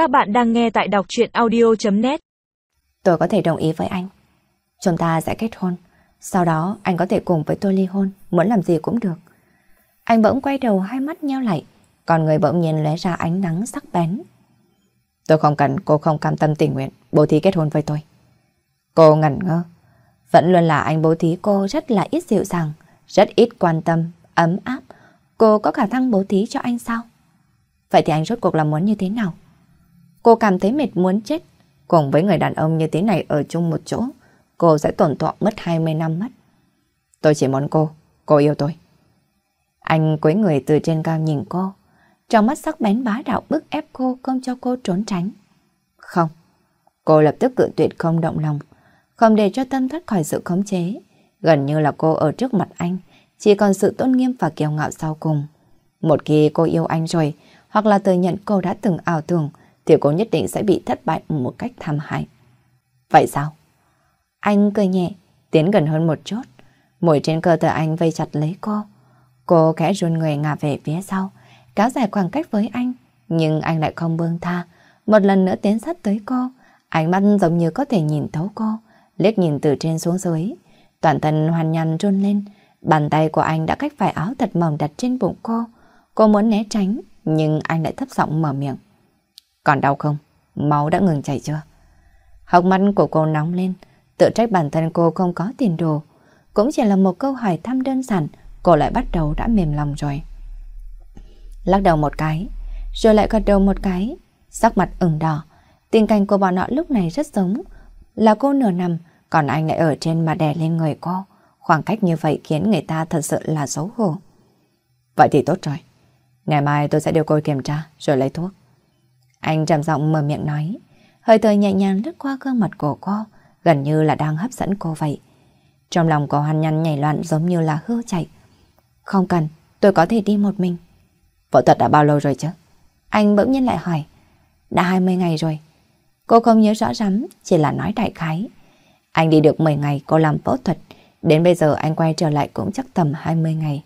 Các bạn đang nghe tại đọc chuyện audio.net Tôi có thể đồng ý với anh. Chúng ta sẽ kết hôn. Sau đó anh có thể cùng với tôi ly hôn, muốn làm gì cũng được. Anh bỗng quay đầu hai mắt nheo lại, còn người bỗng nhiên lóe ra ánh nắng sắc bén. Tôi không cần cô không cam tâm tình nguyện bố thí kết hôn với tôi. Cô ngẩn ngơ. Vẫn luôn là anh bố thí cô rất là ít dịu dàng, rất ít quan tâm, ấm áp. Cô có khả năng bố thí cho anh sao? Vậy thì anh rốt cuộc là muốn như thế nào? Cô cảm thấy mệt muốn chết. Cùng với người đàn ông như thế này ở chung một chỗ, cô sẽ tổn thọ mất 20 năm mất. Tôi chỉ muốn cô, cô yêu tôi. Anh quấy người từ trên cao nhìn cô, trong mắt sắc bén bá đạo bức ép cô không cho cô trốn tránh. Không, cô lập tức cự tuyệt không động lòng, không để cho tâm thoát khỏi sự khống chế. Gần như là cô ở trước mặt anh, chỉ còn sự tôn nghiêm và kiêu ngạo sau cùng. Một khi cô yêu anh rồi, hoặc là thừa nhận cô đã từng ảo tưởng, thì cô nhất định sẽ bị thất bại một cách thảm hại. Vậy sao? Anh cười nhẹ, tiến gần hơn một chút. Mùi trên cơ thể anh vây chặt lấy cô. Cô khẽ run người ngả về phía sau, kéo dài khoảng cách với anh. Nhưng anh lại không buông tha. Một lần nữa tiến sát tới cô. Ánh mắt giống như có thể nhìn thấu cô. Liếc nhìn từ trên xuống dưới. Toàn thân hoàn nhằn run lên. Bàn tay của anh đã cách vải áo thật mỏng đặt trên bụng cô. Cô muốn né tránh, nhưng anh lại thấp giọng mở miệng. Còn đau không? Máu đã ngừng chảy chưa? Hốc mắt của cô nóng lên, tự trách bản thân cô không có tiền đồ. Cũng chỉ là một câu hỏi thăm đơn giản, cô lại bắt đầu đã mềm lòng rồi. Lắc đầu một cái, rồi lại gật đầu một cái, sắc mặt ửng đỏ. Tình cảnh của bọn họ lúc này rất giống, là cô nửa nằm, còn anh lại ở trên mà đè lên người cô. Khoảng cách như vậy khiến người ta thật sự là xấu hổ. Vậy thì tốt rồi. Ngày mai tôi sẽ đưa cô kiểm tra rồi lấy thuốc. Anh trầm giọng mở miệng nói. Hơi thở nhẹ nhàng lướt qua gương mặt của cô, gần như là đang hấp dẫn cô vậy. Trong lòng của Hoan Nhăn nhảy loạn giống như là hư chạy. Không cần, tôi có thể đi một mình. Phẫu thuật đã bao lâu rồi chứ? Anh bỗng nhiên lại hỏi. Đã 20 ngày rồi. Cô không nhớ rõ lắm, chỉ là nói đại khái. Anh đi được 10 ngày cô làm phẫu thuật, đến bây giờ anh quay trở lại cũng chắc tầm 20 ngày.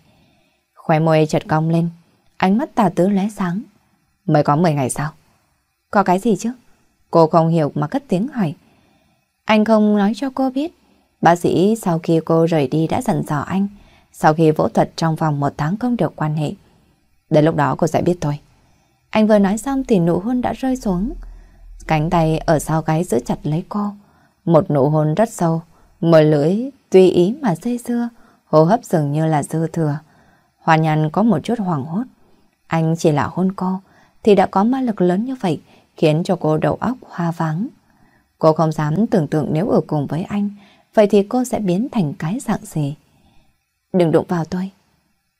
Khóe môi chợt cong lên, ánh mắt tà tứ lóe sáng. Mới có 10 ngày sao? Có cái gì chứ? Cô không hiểu mà cất tiếng hỏi. Anh không nói cho cô biết. Bác sĩ sau khi cô rời đi đã dặn dò anh. Sau khi phẫu thuật trong vòng một tháng không được quan hệ. Đến lúc đó cô sẽ biết thôi. Anh vừa nói xong thì nụ hôn đã rơi xuống. Cánh tay ở sau gáy giữ chặt lấy cô. Một nụ hôn rất sâu. mở lưỡi, tùy ý mà dây dưa. Hô hấp dường như là dư thừa. Hoa nhàn có một chút hoảng hốt. Anh chỉ là hôn cô thì đã có ma lực lớn như vậy khiến cho cô đầu óc hoa vắng. Cô không dám tưởng tượng nếu ở cùng với anh, vậy thì cô sẽ biến thành cái dạng gì? Đừng đụng vào tôi.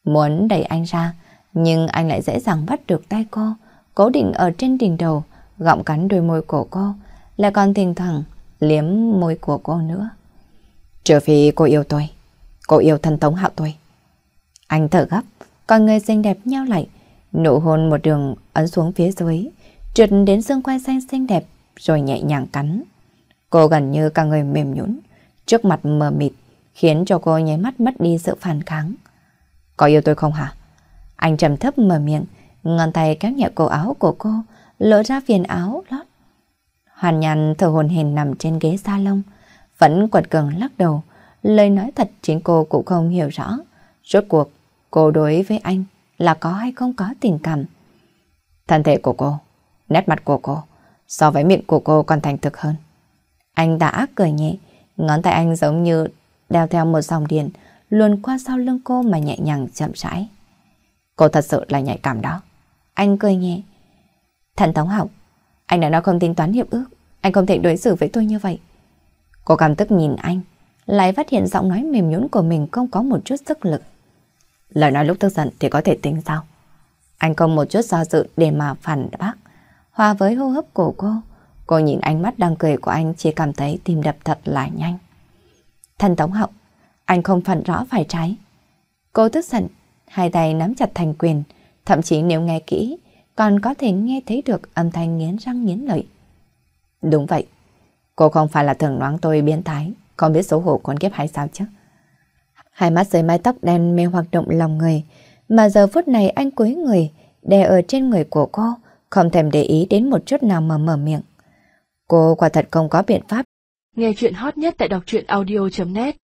Muốn đẩy anh ra, nhưng anh lại dễ dàng bắt được tay cô, cố định ở trên đỉnh đầu, gọng cắn đôi môi của cô, lại còn thỉnh thoảng liếm môi của cô nữa. Trừ phi cô yêu tôi, cô yêu thân tống hạo tôi. Anh thở gấp, còn người xinh đẹp nhau lại, nụ hôn một đường ấn xuống phía dưới, trượt đến xương quai xanh xinh đẹp rồi nhẹ nhàng cắn. Cô gần như cả người mềm nhũn, trước mặt mờ mịt khiến cho cô nháy mắt mất đi sự phản kháng. Có yêu tôi không hả? Anh trầm thấp mở miệng, ngón tay kéo nhẹ cổ áo của cô, lộ ra viền áo lót. Hoàn nhàn thở hồn hển nằm trên ghế salon, vẫn quật cường lắc đầu, lời nói thật chính cô cũng không hiểu rõ. Rốt cuộc, cô đối với anh là có hay không có tình cảm. Thân thể của cô nét mặt của cô so với miệng của cô còn thành thực hơn. Anh đã ác cười nhẹ, ngón tay anh giống như đeo theo một dòng điện luồn qua sau lưng cô mà nhẹ nhàng chậm rãi. Cô thật sự là nhạy cảm đó. Anh cười nhẹ. Thần Tống Học, anh đã nói không tính toán hiệp ước, anh không thể đối xử với tôi như vậy. Cô cảm tức nhìn anh, lại phát hiện giọng nói mềm nhũn của mình không có một chút sức lực. Lời nói lúc tức giận thì có thể tính sao? Anh không một chút do dự để mà phản bác hòa với hô hấp của cô. Cô nhìn ánh mắt đang cười của anh chỉ cảm thấy tim đập thật là nhanh. Thần Tống Hậu, anh không phận rõ phải trái. Cô tức giận, hai tay nắm chặt thành quyền, thậm chí nếu nghe kỹ, còn có thể nghe thấy được âm thanh nghiến răng nghiến lợi. Đúng vậy, cô không phải là thường đoán tôi biến thái, không biết xấu hổ con kiếp hay sao chứ. Hai mắt dưới mái tóc đen mê hoạt động lòng người, mà giờ phút này anh cúi người, đè ở trên người của cô, không thèm để ý đến một chút nào mà mở miệng. Cô quả thật không có biện pháp. Nghe chuyện hot nhất tại đọc truyện audio.net